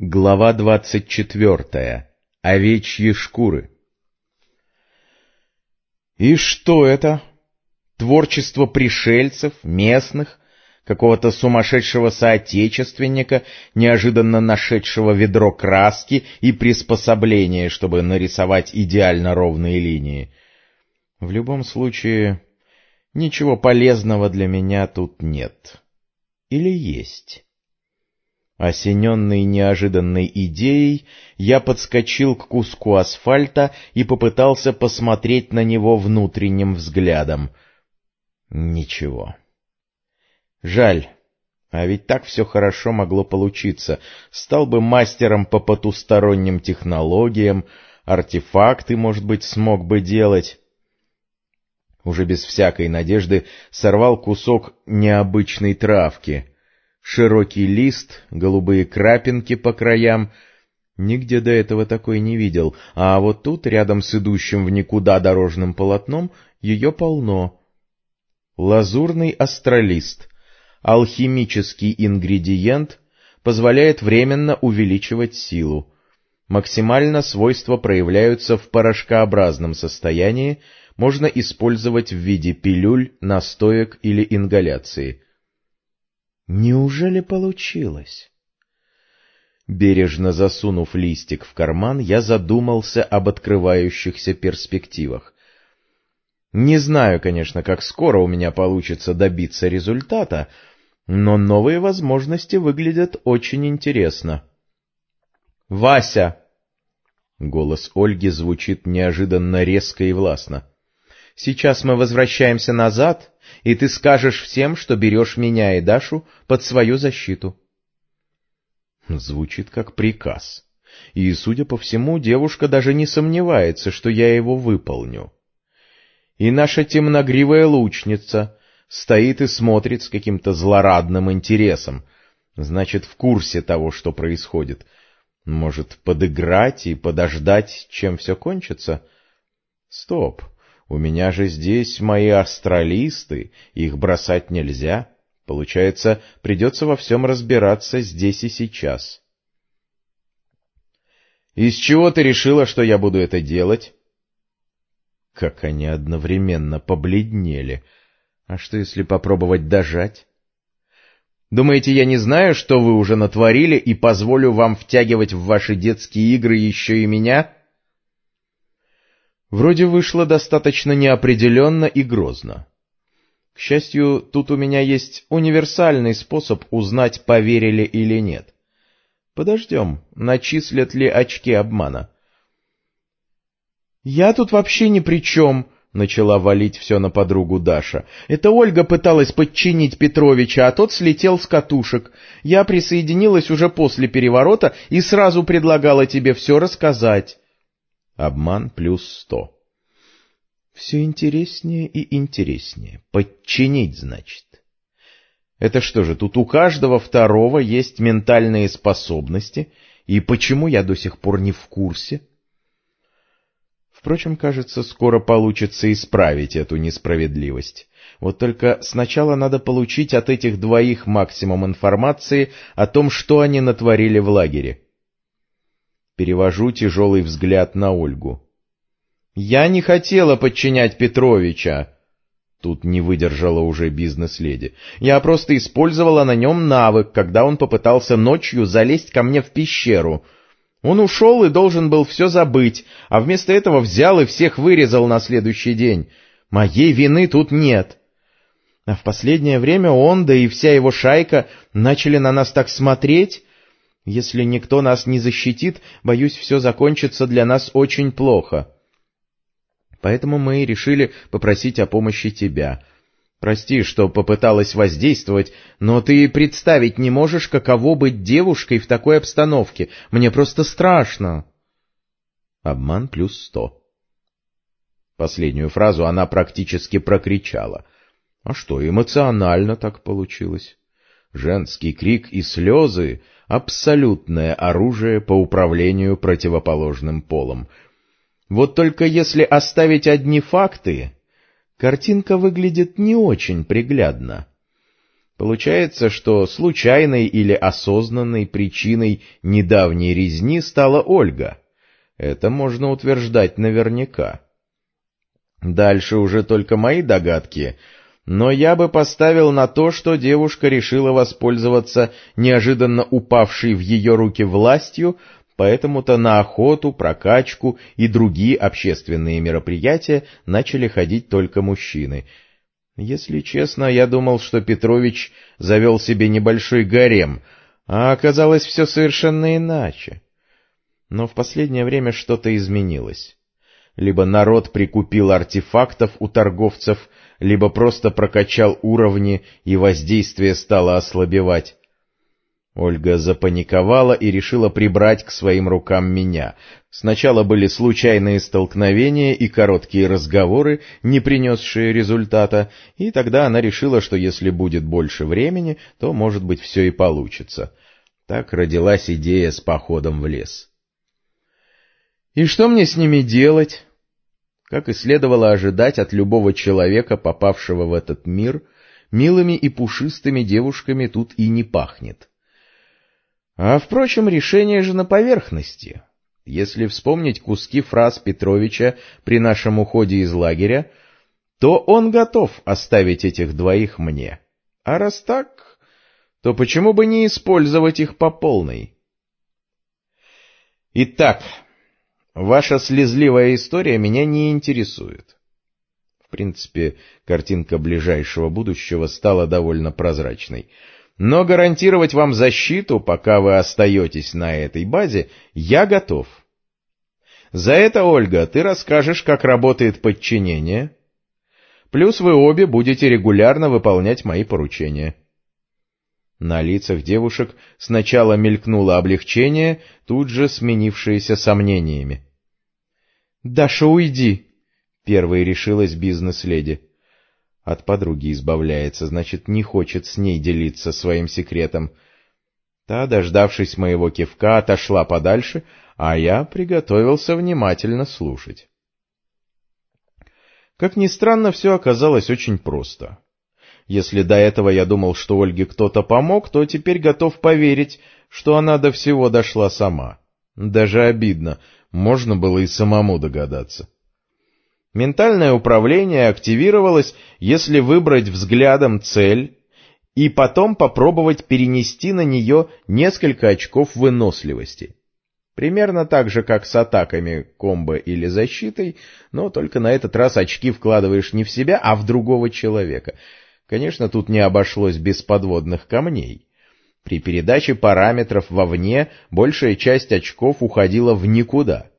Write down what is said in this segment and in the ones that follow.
Глава двадцать четвертая. Овечьи шкуры. И что это? Творчество пришельцев, местных, какого-то сумасшедшего соотечественника, неожиданно нашедшего ведро краски и приспособление, чтобы нарисовать идеально ровные линии. В любом случае, ничего полезного для меня тут нет. Или есть? Осененный неожиданной идеей, я подскочил к куску асфальта и попытался посмотреть на него внутренним взглядом. Ничего. Жаль. А ведь так все хорошо могло получиться. Стал бы мастером по потусторонним технологиям, артефакты, может быть, смог бы делать. Уже без всякой надежды сорвал кусок необычной травки — широкий лист, голубые крапинки по краям. Нигде до этого такой не видел, а вот тут, рядом с идущим в никуда дорожным полотном, ее полно. Лазурный астролист, алхимический ингредиент, позволяет временно увеличивать силу. Максимально свойства проявляются в порошкообразном состоянии, можно использовать в виде пилюль, настоек или ингаляции. Неужели получилось? Бережно засунув листик в карман, я задумался об открывающихся перспективах. Не знаю, конечно, как скоро у меня получится добиться результата, но новые возможности выглядят очень интересно. «Вася!» Голос Ольги звучит неожиданно резко и властно. Сейчас мы возвращаемся назад, и ты скажешь всем, что берешь меня и Дашу под свою защиту. Звучит как приказ. И, судя по всему, девушка даже не сомневается, что я его выполню. И наша темногривая лучница стоит и смотрит с каким-то злорадным интересом, значит, в курсе того, что происходит. Может, подыграть и подождать, чем все кончится? Стоп. У меня же здесь мои астралисты, их бросать нельзя. Получается, придется во всем разбираться здесь и сейчас. Из чего ты решила, что я буду это делать? Как они одновременно побледнели. А что, если попробовать дожать? Думаете, я не знаю, что вы уже натворили, и позволю вам втягивать в ваши детские игры еще и меня? — Вроде вышло достаточно неопределенно и грозно. К счастью, тут у меня есть универсальный способ узнать, поверили или нет. Подождем, начислят ли очки обмана. «Я тут вообще ни при чем», — начала валить все на подругу Даша. «Это Ольга пыталась подчинить Петровича, а тот слетел с катушек. Я присоединилась уже после переворота и сразу предлагала тебе все рассказать». Обман плюс сто. Все интереснее и интереснее. Подчинить, значит. Это что же, тут у каждого второго есть ментальные способности, и почему я до сих пор не в курсе? Впрочем, кажется, скоро получится исправить эту несправедливость. Вот только сначала надо получить от этих двоих максимум информации о том, что они натворили в лагере. Перевожу тяжелый взгляд на Ольгу. «Я не хотела подчинять Петровича!» Тут не выдержала уже бизнес-леди. «Я просто использовала на нем навык, когда он попытался ночью залезть ко мне в пещеру. Он ушел и должен был все забыть, а вместо этого взял и всех вырезал на следующий день. Моей вины тут нет!» А в последнее время он, да и вся его шайка начали на нас так смотреть, если никто нас не защитит, боюсь, все закончится для нас очень плохо. Поэтому мы решили попросить о помощи тебя. Прости, что попыталась воздействовать, но ты представить не можешь, каково быть девушкой в такой обстановке. Мне просто страшно. Обман плюс сто. Последнюю фразу она практически прокричала. А что, эмоционально так получилось? Женский крик и слезы — абсолютное оружие по управлению противоположным полом. Вот только если оставить одни факты, картинка выглядит не очень приглядно. Получается, что случайной или осознанной причиной недавней резни стала Ольга. Это можно утверждать наверняка. Дальше уже только мои догадки, но я бы поставил на то, что девушка решила воспользоваться неожиданно упавшей в ее руки властью, поэтому-то на охоту, прокачку и другие общественные мероприятия начали ходить только мужчины — если честно, я думал, что Петрович завел себе небольшой гарем, а оказалось все совершенно иначе. Но в последнее время что-то изменилось. Либо народ прикупил артефактов у торговцев, либо просто прокачал уровни, и воздействие стало ослабевать. Ольга запаниковала и решила прибрать к своим рукам меня. Сначала были случайные столкновения и короткие разговоры, не принесшие результата, и тогда она решила, что если будет больше времени, то, может быть, все и получится. Так родилась идея с походом в лес. И что мне с ними делать? Как и следовало ожидать от любого человека, попавшего в этот мир, милыми и пушистыми девушками тут и не пахнет. — а, впрочем, решение же на поверхности. Если вспомнить куски фраз Петровича при нашем уходе из лагеря, то он готов оставить этих двоих мне. А раз так, то почему бы не использовать их по полной? Итак, ваша слезливая история меня не интересует. В принципе, картинка ближайшего будущего стала довольно прозрачной — но гарантировать вам защиту, пока вы остаетесь на этой базе, я готов. За это, Ольга, ты расскажешь, как работает подчинение. Плюс вы обе будете регулярно выполнять мои поручения. На лицах девушек сначала мелькнуло облегчение, тут же сменившееся сомнениями. — Даша, уйди! — первой решилась бизнес-леди. От подруги избавляется, значит, не хочет с ней делиться своим секретом. Та, дождавшись моего кивка, отошла подальше, а я приготовился внимательно слушать. Как ни странно, все оказалось очень просто. Если до этого я думал, что Ольге кто-то помог, то теперь готов поверить, что она до всего дошла сама. Даже обидно, можно было и самому догадаться. Ментальное управление активировалось, если выбрать взглядом цель и потом попробовать перенести на нее несколько очков выносливости. Примерно так же, как с атаками, комбо или защитой, но только на этот раз очки вкладываешь не в себя, а в другого человека. Конечно, тут не обошлось без подводных камней. При передаче параметров вовне большая часть очков уходила в никуда —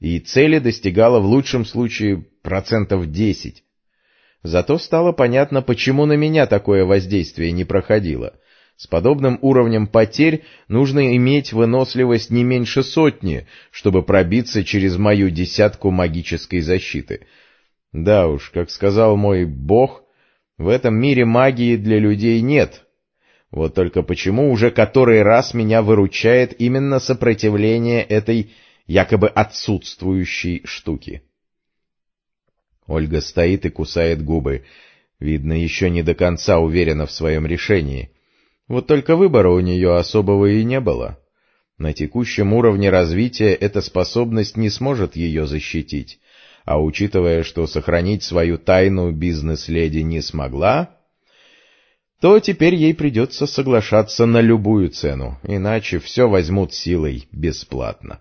и цели достигала в лучшем случае процентов 10. Зато стало понятно, почему на меня такое воздействие не проходило. С подобным уровнем потерь нужно иметь выносливость не меньше сотни, чтобы пробиться через мою десятку магической защиты. Да уж, как сказал мой бог, в этом мире магии для людей нет. Вот только почему уже который раз меня выручает именно сопротивление этой якобы отсутствующей штуки. Ольга стоит и кусает губы. Видно, еще не до конца уверена в своем решении. Вот только выбора у нее особого и не было. На текущем уровне развития эта способность не сможет ее защитить, а учитывая, что сохранить свою тайну бизнес-леди не смогла, то теперь ей придется соглашаться на любую цену, иначе все возьмут силой бесплатно.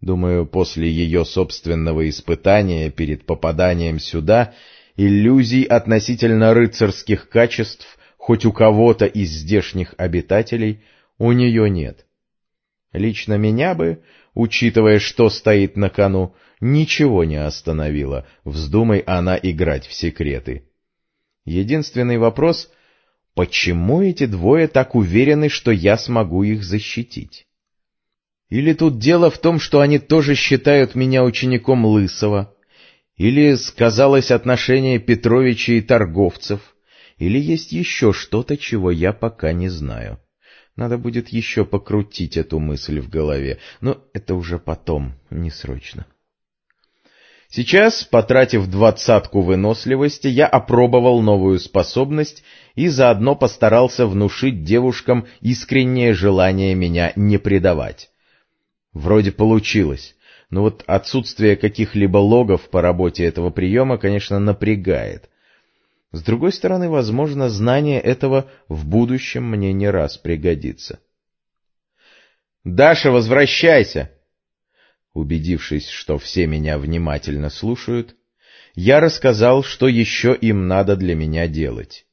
Думаю, после ее собственного испытания перед попаданием сюда иллюзий относительно рыцарских качеств хоть у кого-то из здешних обитателей у нее нет. Лично меня бы, учитывая, что стоит на кону, ничего не остановило, вздумай она играть в секреты. Единственный вопрос — почему эти двое так уверены, что я смогу их защитить? Или тут дело в том, что они тоже считают меня учеником Лысого? Или сказалось отношение Петровича и торговцев? Или есть еще что-то, чего я пока не знаю? Надо будет еще покрутить эту мысль в голове, но это уже потом, не срочно. Сейчас, потратив двадцатку выносливости, я опробовал новую способность и заодно постарался внушить девушкам искреннее желание меня не предавать. Вроде получилось, но вот отсутствие каких-либо логов по работе этого приема, конечно, напрягает. С другой стороны, возможно, знание этого в будущем мне не раз пригодится. «Даша, возвращайся!» Убедившись, что все меня внимательно слушают, я рассказал, что еще им надо для меня делать.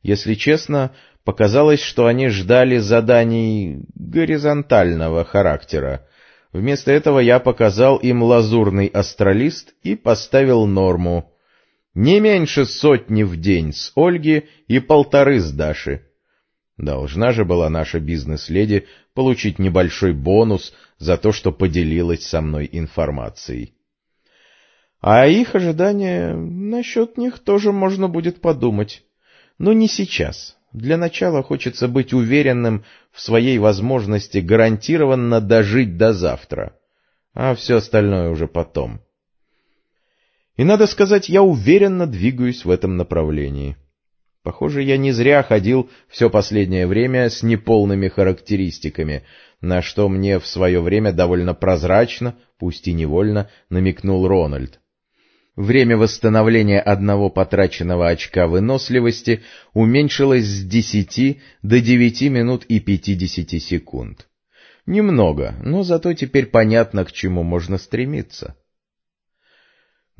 Если честно, показалось, что они ждали заданий горизонтального характера. Вместо этого я показал им лазурный астралист и поставил норму. Не меньше сотни в день с Ольги и полторы с Даши. Должна же была наша бизнес-леди получить небольшой бонус за то, что поделилась со мной информацией. А их ожидания, насчет них тоже можно будет подумать. Но не сейчас. Для начала хочется быть уверенным в своей возможности гарантированно дожить до завтра. А все остальное уже потом. И надо сказать, я уверенно двигаюсь в этом направлении. Похоже, я не зря ходил все последнее время с неполными характеристиками, на что мне в свое время довольно прозрачно, пусть и невольно, намекнул Рональд. Время восстановления одного потраченного очка выносливости уменьшилось с десяти до девяти минут и пятидесяти секунд. Немного, но зато теперь понятно, к чему можно стремиться.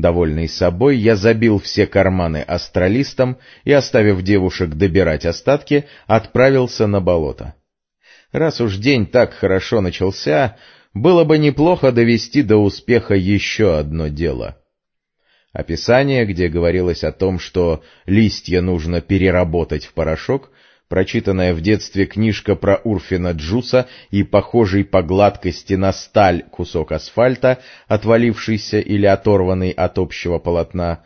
Довольный собой, я забил все карманы астралистом и, оставив девушек добирать остатки, отправился на болото. Раз уж день так хорошо начался, было бы неплохо довести до успеха еще одно дело. Описание, где говорилось о том, что листья нужно переработать в порошок, Прочитанная в детстве книжка про Урфина Джуса и похожий по гладкости на сталь кусок асфальта, отвалившийся или оторванный от общего полотна,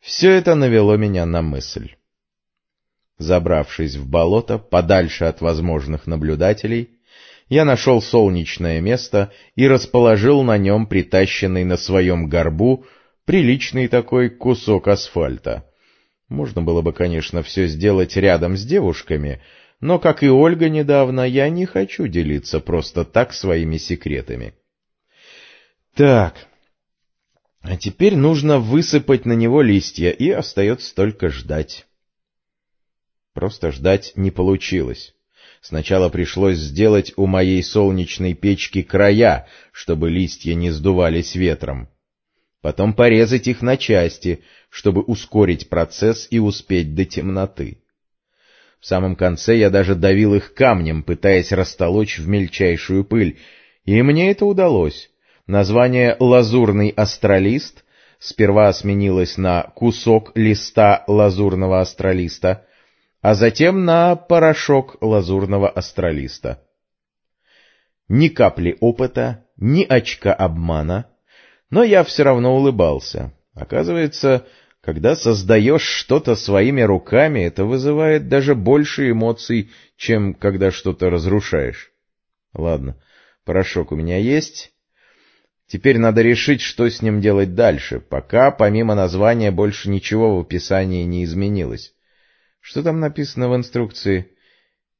все это навело меня на мысль. Забравшись в болото, подальше от возможных наблюдателей, я нашел солнечное место и расположил на нем притащенный на своем горбу приличный такой кусок асфальта. Можно было бы, конечно, все сделать рядом с девушками, но, как и Ольга недавно, я не хочу делиться просто так своими секретами. Так, а теперь нужно высыпать на него листья, и остается только ждать. Просто ждать не получилось. Сначала пришлось сделать у моей солнечной печки края, чтобы листья не сдувались ветром потом порезать их на части, чтобы ускорить процесс и успеть до темноты. В самом конце я даже давил их камнем, пытаясь растолочь в мельчайшую пыль, и мне это удалось. Название «лазурный астралист» сперва сменилось на «кусок листа лазурного астралиста», а затем на «порошок лазурного астралиста». Ни капли опыта, ни очка обмана — но я все равно улыбался. Оказывается, когда создаешь что-то своими руками, это вызывает даже больше эмоций, чем когда что-то разрушаешь. Ладно, порошок у меня есть. Теперь надо решить, что с ним делать дальше, пока помимо названия больше ничего в описании не изменилось. Что там написано в инструкции?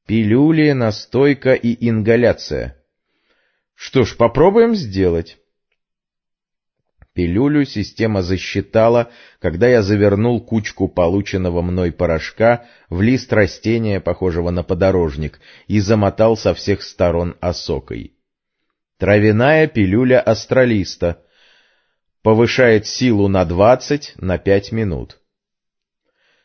Пилюли, настойка и ингаляция. Что ж, попробуем сделать. Пилюлю система засчитала, когда я завернул кучку полученного мной порошка в лист растения, похожего на подорожник, и замотал со всех сторон осокой. Травяная пилюля астралиста. Повышает силу на двадцать на пять минут.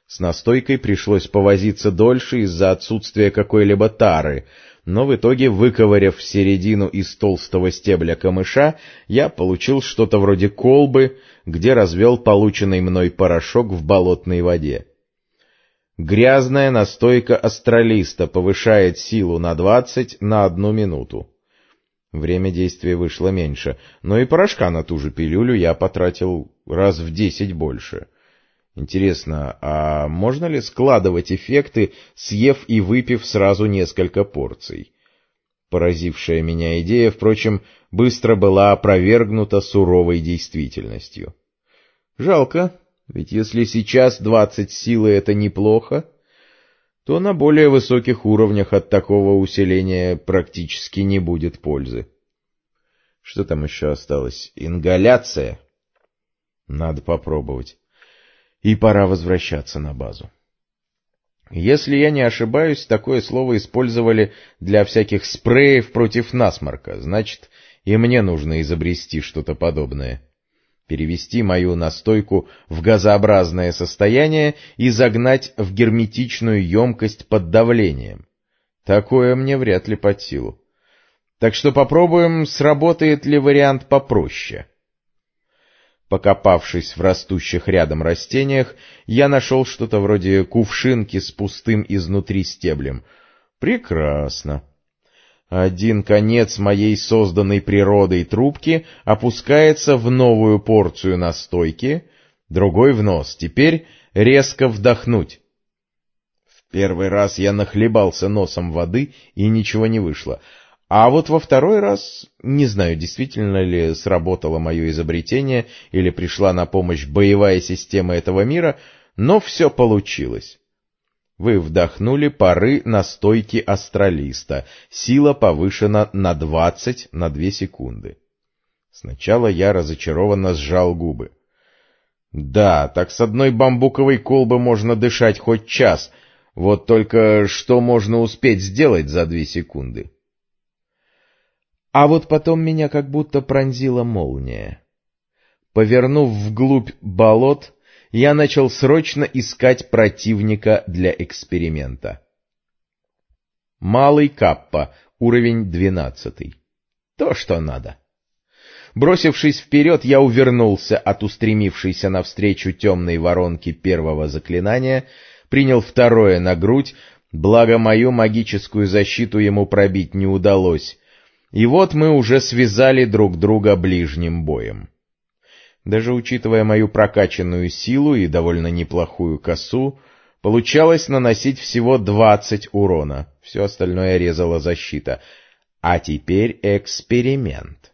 С настойкой пришлось повозиться дольше из-за отсутствия какой-либо тары, но в итоге, выковыряв середину из толстого стебля камыша, я получил что-то вроде колбы, где развел полученный мной порошок в болотной воде. Грязная настойка астралиста повышает силу на двадцать на одну минуту. Время действия вышло меньше, но и порошка на ту же пилюлю я потратил раз в десять больше. Интересно, а можно ли складывать эффекты, съев и выпив сразу несколько порций? Поразившая меня идея, впрочем, быстро была опровергнута суровой действительностью. Жалко, ведь если сейчас двадцать силы — это неплохо, то на более высоких уровнях от такого усиления практически не будет пользы. Что там еще осталось? Ингаляция? Надо попробовать. И пора возвращаться на базу. Если я не ошибаюсь, такое слово использовали для всяких спреев против насморка, значит, и мне нужно изобрести что-то подобное. Перевести мою настойку в газообразное состояние и загнать в герметичную емкость под давлением. Такое мне вряд ли под силу. Так что попробуем, сработает ли вариант попроще. Покопавшись в растущих рядом растениях, я нашел что-то вроде кувшинки с пустым изнутри стеблем. Прекрасно. Один конец моей созданной природой трубки опускается в новую порцию настойки, другой в нос. Теперь резко вдохнуть. В первый раз я нахлебался носом воды, и ничего не вышло. А вот во второй раз, не знаю, действительно ли сработало мое изобретение или пришла на помощь боевая система этого мира, но все получилось. Вы вдохнули пары настойки астралиста. Сила повышена на 20 на 2 секунды. Сначала я разочарованно сжал губы. Да, так с одной бамбуковой колбы можно дышать хоть час, вот только что можно успеть сделать за две секунды? А вот потом меня как будто пронзила молния. Повернув вглубь болот, я начал срочно искать противника для эксперимента. Малый Каппа, уровень двенадцатый. То, что надо. Бросившись вперед, я увернулся от устремившейся навстречу темной воронки первого заклинания, принял второе на грудь, благо мою магическую защиту ему пробить не удалось, и вот мы уже связали друг друга ближним боем. Даже учитывая мою прокачанную силу и довольно неплохую косу, получалось наносить всего двадцать урона, все остальное резала защита. А теперь эксперимент.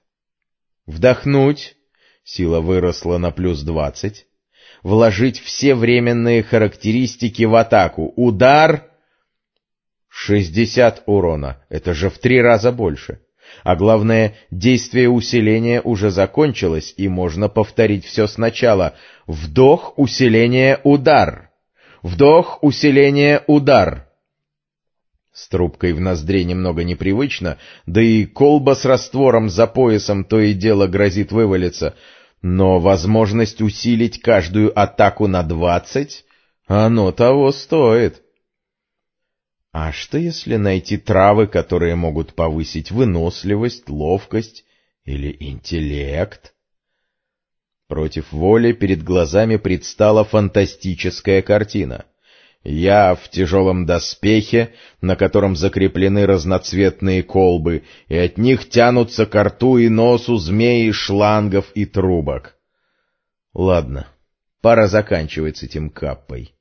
Вдохнуть, сила выросла на плюс двадцать. Вложить все временные характеристики в атаку. Удар... Шестьдесят урона, это же в три раза больше. А главное, действие усиления уже закончилось, и можно повторить все сначала. Вдох, усиление, удар. Вдох, усиление, удар. С трубкой в ноздре немного непривычно, да и колба с раствором за поясом то и дело грозит вывалиться, но возможность усилить каждую атаку на двадцать, оно того стоит. А что если найти травы, которые могут повысить выносливость, ловкость или интеллект? Против воли перед глазами предстала фантастическая картина. Я в тяжелом доспехе, на котором закреплены разноцветные колбы, и от них тянутся к рту и носу змеи шлангов и трубок. Ладно, пора заканчивать с этим каппой.